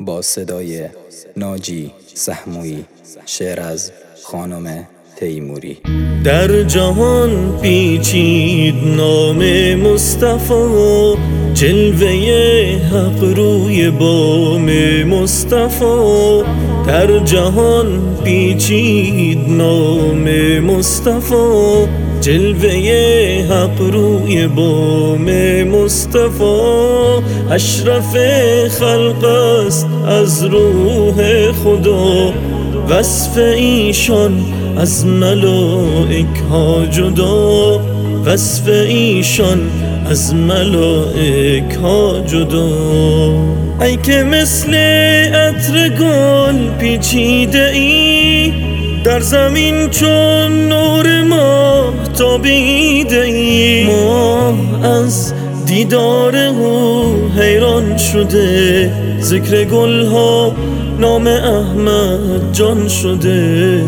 با صدای ناجی سحموی شعر از خانم تیموری. در جهان پیچید نام مصطفی جلوه حق روی بام مصطفی. در جهان پیچید نام مصطفی جلوه حق روی بام مصطفی. اشرف خلق است از روح خدا. وصف ایشان از ملائک ها جدا. وصف ایشان از ملائک ها جدا. ای که مثل عطر گل پیچیده ای در زمین چون نور ماه تابیده ای. ما از دیدار او حیران شده. ذکر گل ها نام احمد جان شده.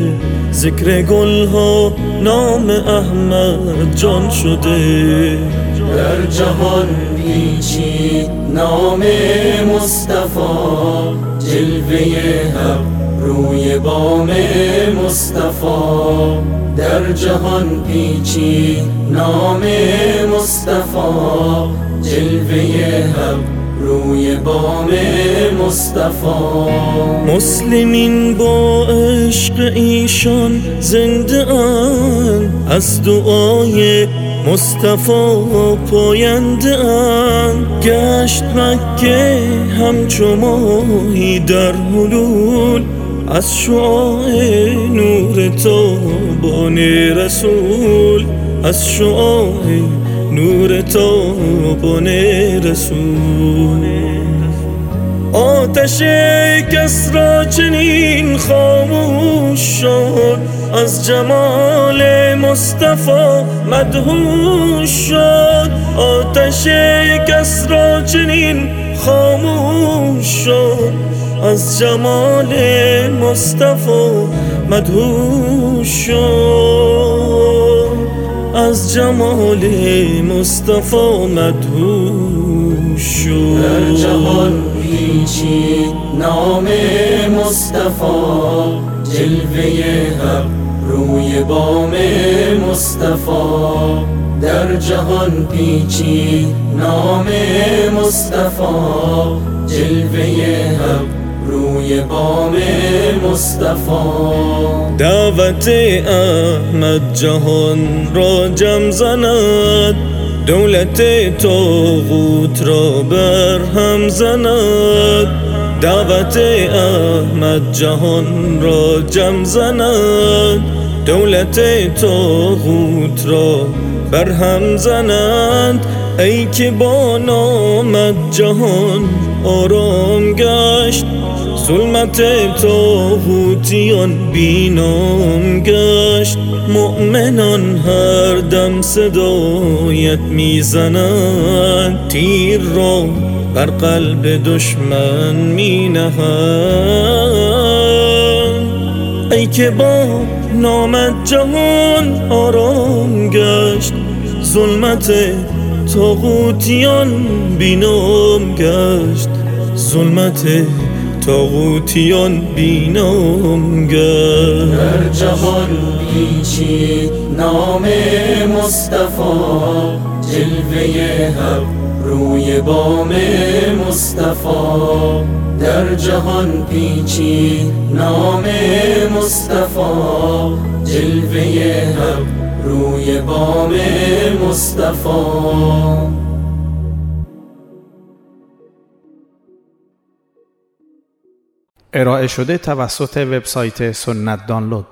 ذکر گل ها نام احمد جان شده. در جهان پیچید نام مصطفی جلوه حق روی بام مصطفی. در جهان پیچید نام مصطفی. جلوه حق روی بام مصطفی. مسلمین با عشق ایشان زنده ان از دعای مصطفی پاینده ان گشت مکه همچو ماهی در حلول. از شعاع نور تابان رسول از شعاع نور تابان رسول. آتش کس را چنین خاموش شد از جمال مصطفی مدهوش شد. آتش کس را چنین خاموش شد از جمال مصطفی مدهوش شد. از جمال مصطفی مدهوش شد. در جهان پیچید نام مصطفی جلوه حق روی بام مصطفی. در جهان پیچید نام مصطفی جلوه حق روی بام مصطفی. دعوت احمد جهان را جم زند. دولت تاغوت را بر هم زند. دعوت احمد جهان را جم زند. دولت تاغوت را بر هم زنند ای که با نامت جهان آرام گشت. ظلمت تاغوتیان بینام گشت. مؤمنان هر دم صدایت می‌زنند تیر را بر قلب دشمن می ای که با نامت جهان آرام گشت. ظلمت تاغوتیان بینام گشت. ظلمت تاغوتیان بینام گشت. در جهان پیچید نام مصطفی جلوه حق روی بام مصطفی. در جهان پیچید نام مصطفی جلوه حق روی بام مصطفی. ارائه شده توسط وبسایت سنت دانلود.